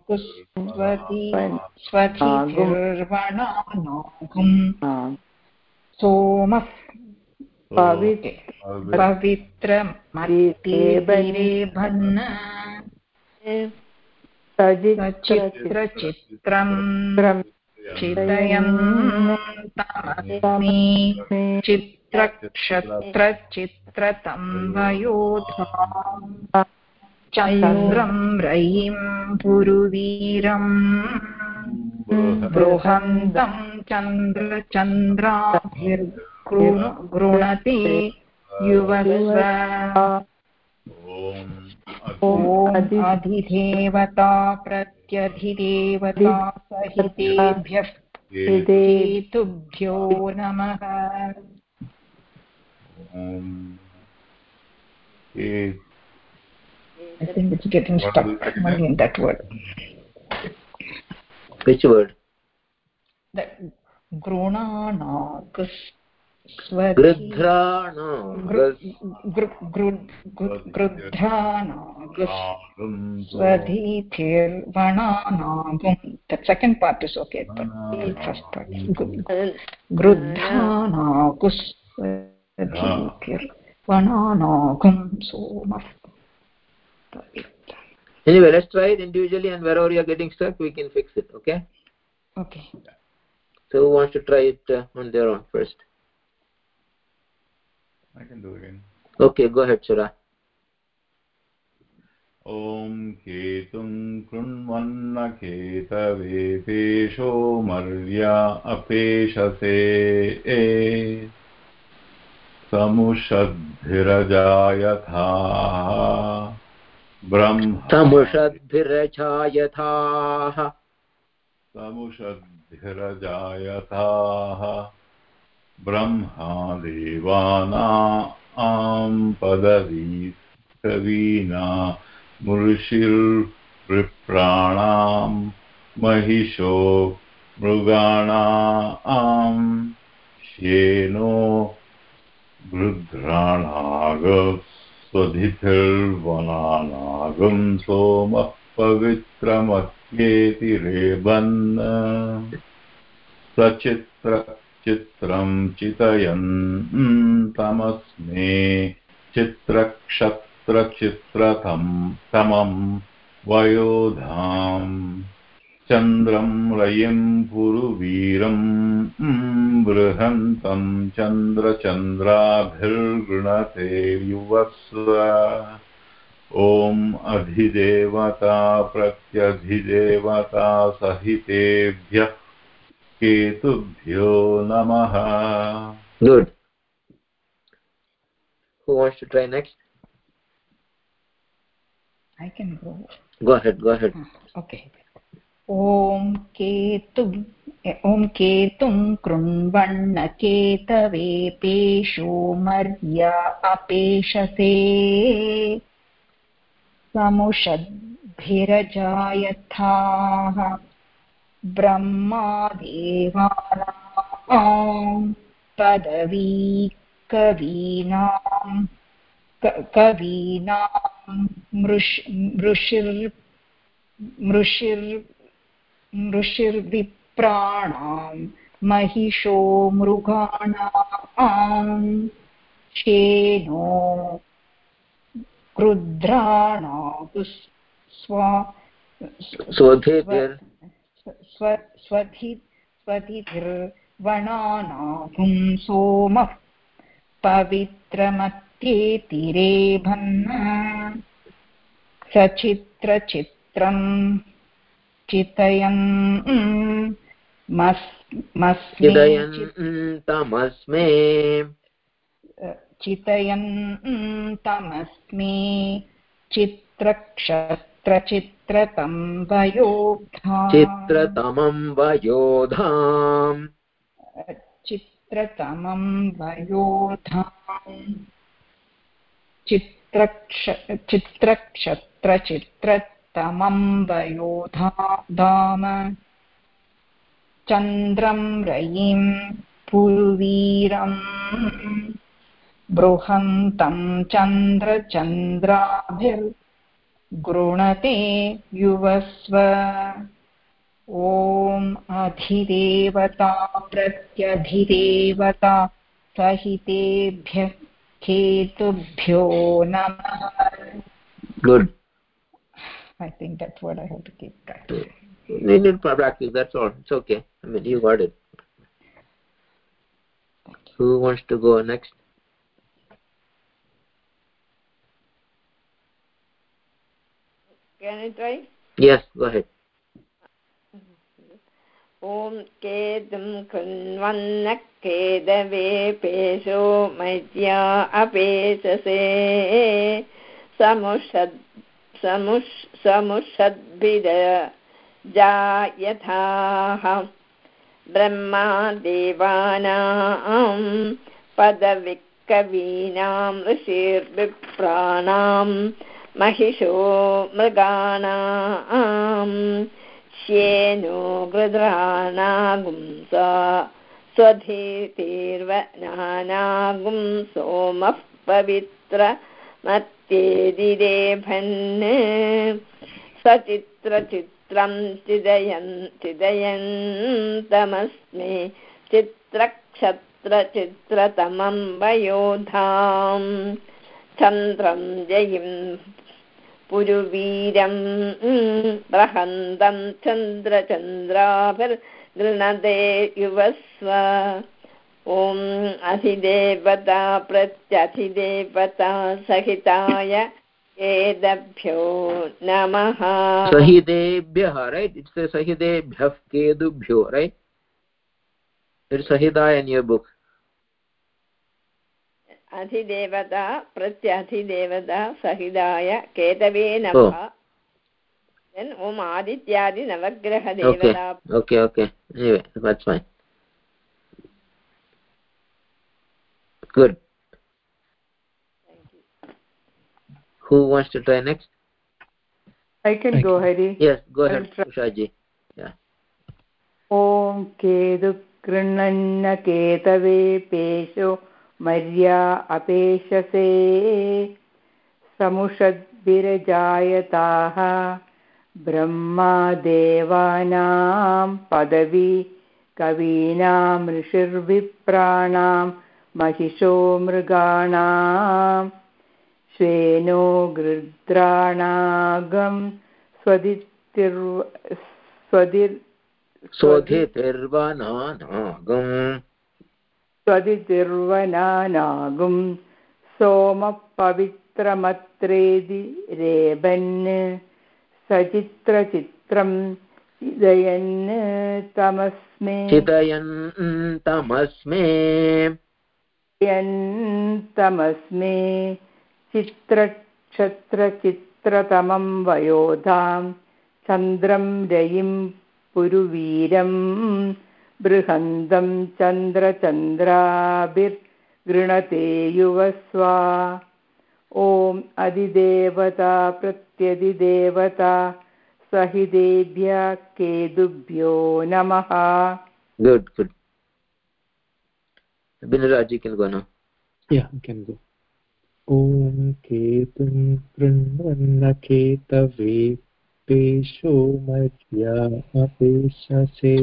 स्वतिभिर्वणानागुम् सोमः पवित्रमतिरेभन् सचित्रचित्रम् चितयन्तमस्मि चित्रक्षत्रचित्रतं वयोधा चन्द्रं रयिं पुरुवीरम् बृहन्तं चन्द्रचन्द्राभिर्गृणु गृणति युवस्व। अधिदेवता प्रत्यधिदेवता सहितेभ्यः हेतुभ्यो नमः। I think it's getting stuck only in that word. Which word? That grunana, Gridhrana. Grudhrana, Swadhitirvananagum. The second part is okay, but the first part is good. Grudhrana, Kuswadhitirvananagum somah. Anyway, let's try it individually and wherever you are getting stuck, we can fix it, okay? Okay. So who wants to try it uh, on their own first? I can do it again. Okay, go ahead, Shura. ॐ केतुं कृण्वन्नकेतवेपेशो मर्या अपेशसे ए समुषद्भिरजायथा ब्रह्म समुषद्भिरजायथाः समुषद्भिरजायथाः ब्रह्मा देवानां पदवी कवीना मृषिर्विप्राणां महिषो मृगाणां श्येनो गृध्राणाग स्वधिथिर्वनानागं सोमः पवित्रमत्येति रेबन्। सचित्र चित्रं चितयन् तमस्मे चित्रक्षत्रचित्रतं तमं वयोधाम्। चन्द्रं रयिं पुरुवीरं बृहन्तं चन्द्रचन्द्राभिर्गृणते युवस्व ॐ अधिदेवता प्रत्यधिदेवता सहितेभ्यः केतुभ्यो नमः Good. Who wants to try next? I can go. Go ahead, go ahead. Okay. ॐ केतुं ॐ केतुं कृण्वन्नकेतवेपेशो मर्या अपेशसे। समुषद्भिरजायथाः ब्रह्मादेवानां पदवी कवीनां कवीनां मृष, मृषिर् मृषिर् मृषिर्विप्राणां महिषो मृगाणां शेनो क्रुद्राणां स्वा सोमः पवित्रमत्येतिरेभन् सचित्रचित्रम् चितयन् तमस्मे। चितयन् तमस्मे चित्रक्षत्रचित्रतं वयोधा चित्रतमं वयोधाम्। चित्रतमं वयोधाम्। चित्रक्ष चित्रक्षत्रचित्रतमं वयोधा धाम चन्द्रं रयिं पुरुवीरम् बृहन्तं चन्द्रचन्द्राभिर्गृणते युवस्व। ॐ अधिदेवता प्रत्यधिदेवता सहितेभ्यः केतुभ्यो नमः। Good. I think that's what I have to keep practicing. You need practice, that's all. It's okay. I mean, you got it. Who wants to go next? Can I try? Yes, go ahead. ॐ केतुं कृण्वन्न केदवेपेशो मैत्या अपेशसे समुषद् समुष् समुषद्भिद जायथाः। ब्रह्मा देवानां पदविकवीनां ऋषिर्विप्राणां महिषो मृगाणाम् श्येनो गृध्राणागुं स्वधीतिर्वनानागुं सोमः पवित्र मत्येदिरेभन् सचित्रचित्रं चिदयन् चिदयन्तमस्मि चित्रक्षत्रचित्रतमं वयोधां चन्द्रं जयिं पुरुवीरं बृहन्तं चन्द्रचन्द्राभिर्गृणदे युवस्व। ॐ अधिदेवता प्रत्यधिदेवता सहिताय केदभ्यो नमः। सहिदेभ्यः रैट् इट्स् सहिदेभ्यः केदुभ्यो रैट् अधिदेवता प्रत्यधिदेवता सहिताय केतवे नमः। ओम् आदित्यादि नवग्रहदेवता Good. Who wants to try next? I can Thank go. Hari. Yes, go ahead. Ushaji. ॐ केतु कृण्णन्न केतवे पेशो मर्या अपेशसे समुषद्भिरजायताः ब्रह्मा देवानां पदवी कवीनां ऋषिर्विप्राणां महिषो मृगाणां श्वेनो गृद्राणागं स्वदितिर्व स्वदिर् Sodhitirvananagam. स्वदितिर्वनानागुं सोमः पवित्रमत्रेदि रेबन् सचित्रचित्रं चिदयन् तमस्मे चितयन्तमस्मे यन्तमस्मे चित्रक्षत्रचित्रतमं वयोधां चन्द्रं रयिं पुरुवीरं बृहन्तं चन्द्रचन्द्राभिर्गृणते युवस्वा ॐ अधिदेवता प्रत्यधिदेवता सहिदेभ्यः केतुभ्यो नमः Good, good. Binraj, you can go now. Yeah, can go. ॐ केतुं कृण्वन्न केतवे पेशो मर्या अपेशसे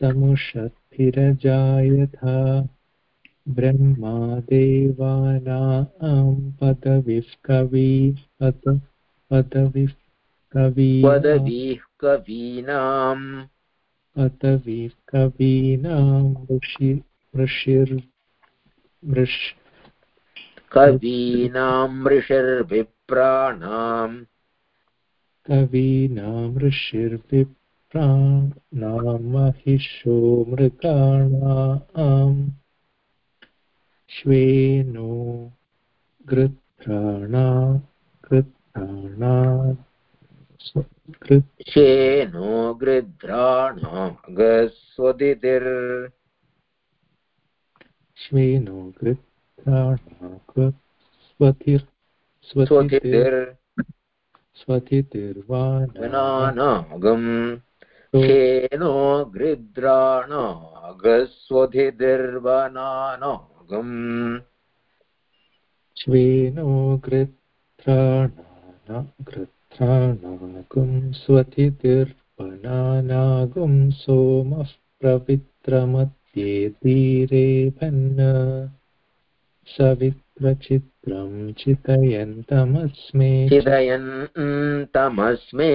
समुषद्भिरजायथा ब्रह्मा देवानां पदविः कवी पद पदविः कवी पदवीः कवीनाम् पदविः कवीनां ऋषि ऋषिर् ऋष कवीनाम् ऋषिर्विप्राणाम् कवीनां ऋषिर्विप्राणां महिषो मृगाणाम् श्वेनो गृध्राणा गृध्राणा शेनो गृध्राणागस्वदितिर् श्वेनो गृध्राणा गृ- स्वधिर् स्वधितिर् स्वधितिर् शेनो गृध्राणागस्वधितिर्वनानागम् श्वेनो गृध्राणा गृध्राणागुं स्वधितिर्वनानागुं सोमः पवित्रमध्ये तीरे भन्न सवित्र चित्रचित्रं चितयन्तमस्मे। चिदयन्तमस्मे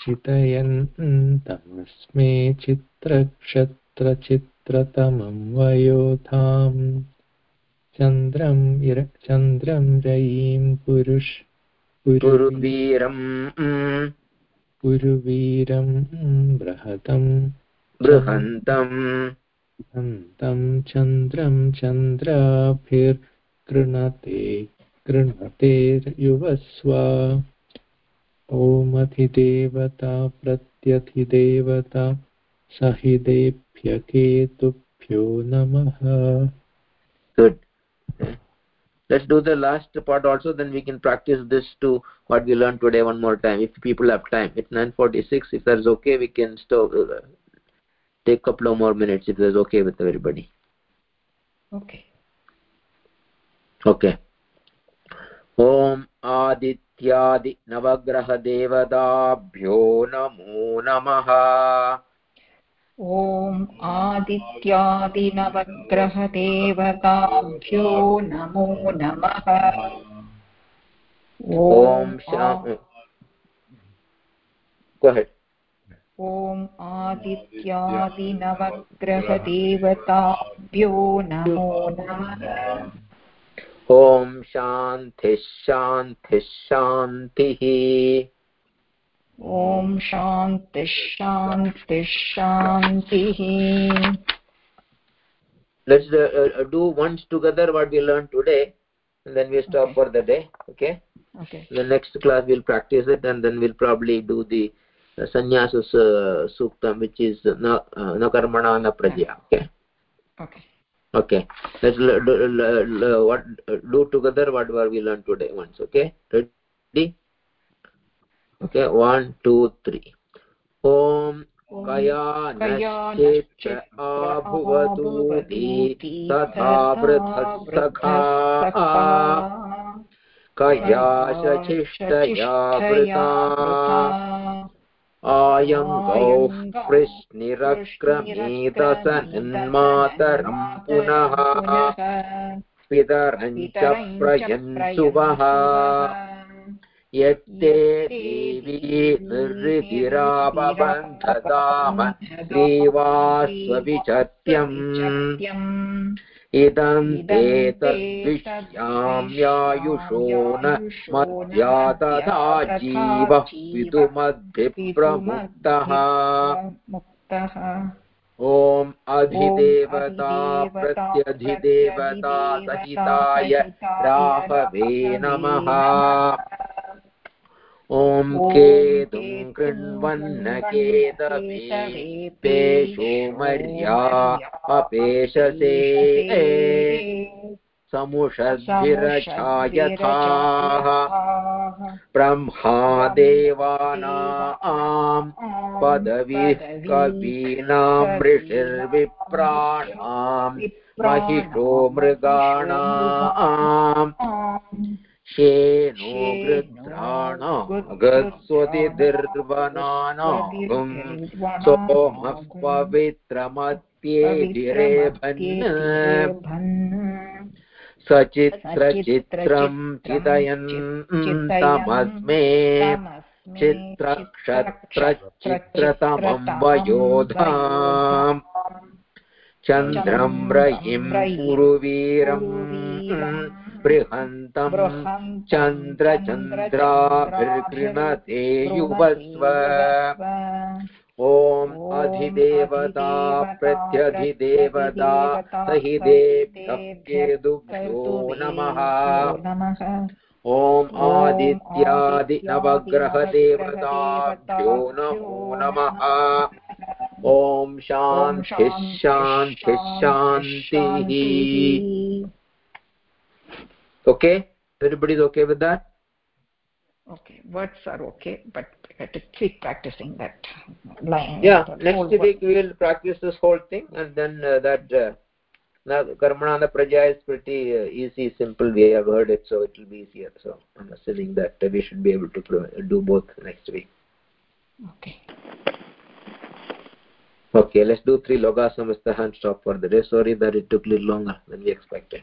चितयन्तमस्मे चित्रक्षत्रचित्रतमं वयोधाम्। चन्द्रं चन्द्रं रयीं पुरुष पुरुवीरम्। पुरुवीरं बृहतं बृहन्तम्। हन्तं चन्द्रं चन्द्राभिर्गृणते गृह्णते युवस्व ॐ प्रत्यधिदेवता सहिदेभ्य केतुभ्यो नमः। good let's do the last part also then we can practice this to what we learned today one more time if people have time it's 946 if that's okay we can stop uh, take a couple of more minutes if that's okay with everybody okay okay ॐ आदित्यादि नवग्रहदेवताभ्यो नमो नमः ॐ आदित्यादिनवग्रहदेवताभ्यो नमो नमः। ॐ ॐ आदित्यादिनवग्रहदेवताभ्यो नमो नमः। ॐ शान्तिः शान्तिः शान्तिः। ॐ शान्तिः शान्तिः शान्तिः let's uh, uh, do once together what we learned today and then we stop Okay. for the day okay okay the next class we'll practice it and then we'll probably do the uh, sannyasa uh, suktam which is na uh, na karmana na praja okay okay okay let's l- do, l- l- what uh, do together whatever we learned today once okay ready Okay one two three. om कया नश्चेत्र आभुवतूति तथा पृथक्सखा। कया शचिष्टया वृता आयं गौः पृश्निरक्रमीतसन्मातरं पुनः। पितरञ्च प्रयन्सुवः। यत्ते देवी निर्ऋतिरापबन्धताम ग्रीवास्वविचत्यम् इदं ते तद्विश्याम्यायुषो न मद्या तथा जीवः पितुमद्भिप्रमुक्तः मुक्तः ॐ अधिदेवता प्रत्यधिदेवता सहिताय राहवे नमः। ॐ केतुं कृण्वन्न पेशो मर्या अपेशसे समुषद्भिरछायथाः ब्रह्मादेवानां पदविः कवीनां ऋषिर्विप्राणां महिषो मृगाणाम् शेनो गृध्राणो गस्वतिर्वनानागुम् सोमः पवित्रमत्येभिरेभन् सचित्रचित्रं चितयन्तमस्मे चित्रक्षत्रचित्रतमं वयोधाम् चन्द्रं रयिं पुरुवीरं बृहन्तं चन्द्रचन्द्राभिर्गृणते युवस्व ॐ अधिदेवता प्रत्यधिदेवता सहिदेभ्यो नमः ॐ आदित्यादिनवग्रहदेवताभ्यो नमो नमः ॐ शान्तिः शान्तिः okay? Everybody's okay with that? Okay. Words are okay but I have to keep practicing that line. Yeah. Next week we will practice this whole thing and then uh, that uh, now karmana praja is pretty uh, easy simple. We have heard it so it will be easier. So i'm assuming that uh, we should be able to do both next week. Okay. Okay. Let's do three loga samastha and stop for the day. Sorry that it took a little longer than we expected